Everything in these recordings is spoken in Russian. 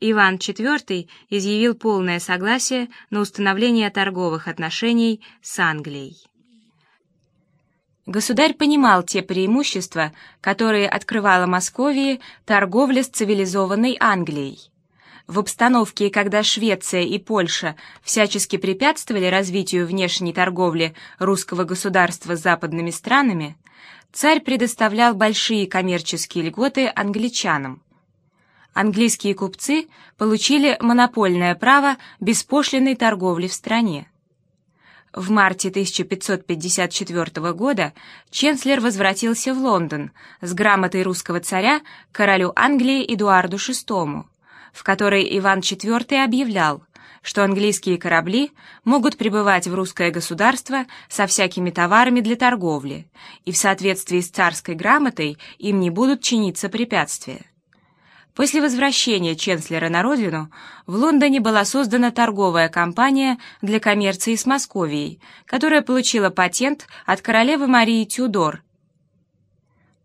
Иван IV изъявил полное согласие на установление торговых отношений с Англией. Государь понимал те преимущества, которые открывала Московии торговля с цивилизованной Англией. В обстановке, когда Швеция и Польша всячески препятствовали развитию внешней торговли русского государства с западными странами, царь предоставлял большие коммерческие льготы англичанам. Английские купцы получили монопольное право беспошлиной торговли в стране. В марте 1554 года Ченслер возвратился в Лондон с грамотой русского царя королю Англии Эдуарду VI, в которой Иван IV объявлял, что английские корабли могут прибывать в русское государство со всякими товарами для торговли, и в соответствии с царской грамотой им не будут чиниться препятствия. После возвращения Ченслера на родину в Лондоне была создана торговая компания для коммерции с Московией, которая получила патент от королевы Марии Тюдор.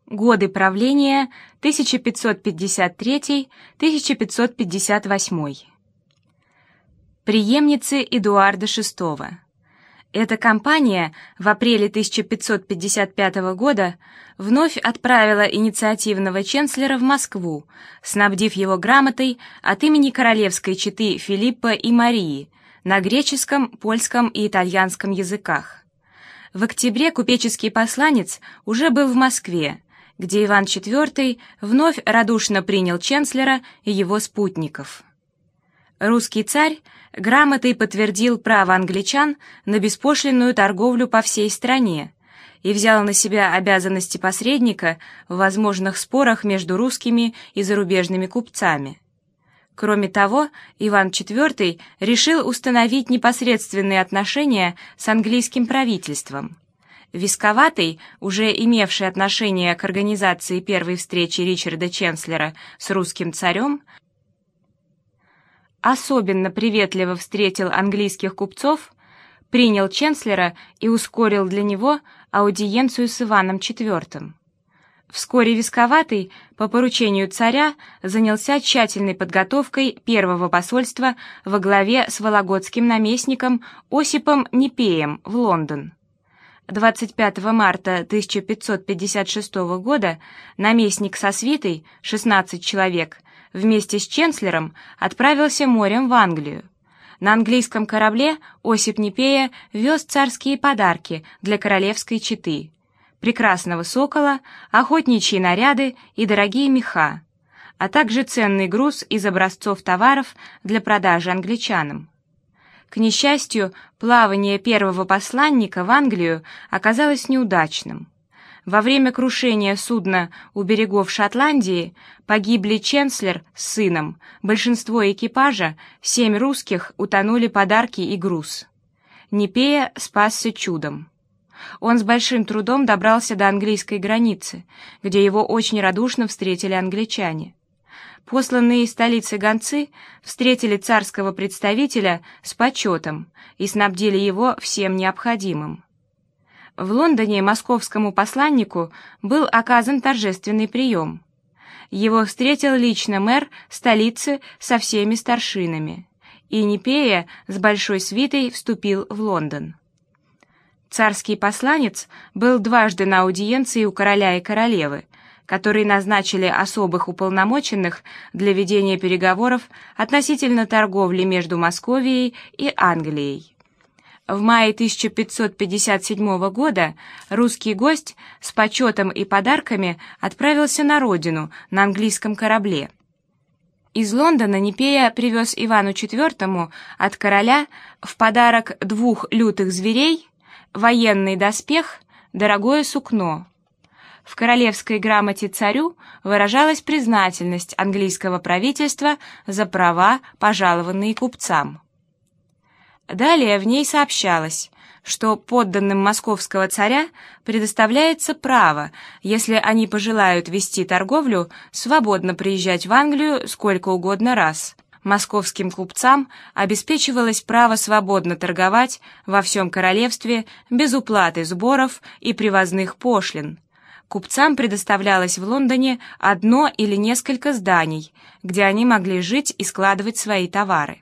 Годы правления 1553-1558. Преемницы Эдуарда VI. Эта компания в апреле 1555 года вновь отправила инициативного ченслера в Москву, снабдив его грамотой от имени королевской четы Филиппа и Марии на греческом, польском и итальянском языках. В октябре купеческий посланец уже был в Москве, где Иван IV вновь радушно принял ченслера и его спутников. Русский царь грамотой подтвердил право англичан на беспошлинную торговлю по всей стране и взял на себя обязанности посредника в возможных спорах между русскими и зарубежными купцами. Кроме того, Иван IV решил установить непосредственные отношения с английским правительством. Висковатый, уже имевший отношение к организации первой встречи Ричарда Ченслера с русским царем, особенно приветливо встретил английских купцов, принял Ченслера и ускорил для него аудиенцию с Иваном IV. Вскоре Висковатый, по поручению царя, занялся тщательной подготовкой первого посольства во главе с вологодским наместником Осипом Непеем в Лондон. 25 марта 1556 года наместник со свитой, 16 человек, вместе с Ченслером отправился морем в Англию. На английском корабле Осип Непея вез царские подарки для королевской четы, прекрасного сокола, охотничьи наряды и дорогие меха, а также ценный груз из образцов товаров для продажи англичанам. К несчастью, плавание первого посланника в Англию оказалось неудачным. Во время крушения судна у берегов Шотландии погибли Ченслер с сыном, большинство экипажа, семь русских, утонули подарки и груз. Непея спасся чудом. Он с большим трудом добрался до английской границы, где его очень радушно встретили англичане. Посланные из столицы гонцы встретили царского представителя с почетом и снабдили его всем необходимым. В Лондоне московскому посланнику был оказан торжественный прием. Его встретил лично мэр столицы со всеми старшинами, и Непея с большой свитой вступил в Лондон. Царский посланец был дважды на аудиенции у короля и королевы, которые назначили особых уполномоченных для ведения переговоров относительно торговли между Московией и Англией. В мае 1557 года русский гость с почетом и подарками отправился на родину на английском корабле. Из Лондона Непея привез Ивану IV от короля в подарок двух лютых зверей, военный доспех, дорогое сукно. В королевской грамоте царю выражалась признательность английского правительства за права, пожалованные купцам. Далее в ней сообщалось, что подданным московского царя предоставляется право, если они пожелают вести торговлю, свободно приезжать в Англию сколько угодно раз. Московским купцам обеспечивалось право свободно торговать во всем королевстве без уплаты сборов и привозных пошлин. купцам предоставлялось в Лондоне одно или несколько зданий, где они могли жить и складывать свои товары.